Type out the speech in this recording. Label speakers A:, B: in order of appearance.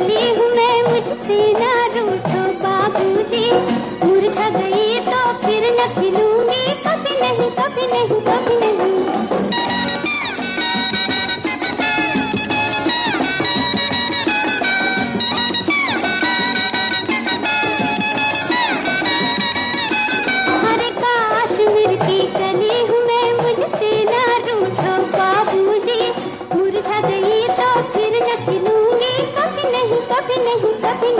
A: चलिए तब नहीं तब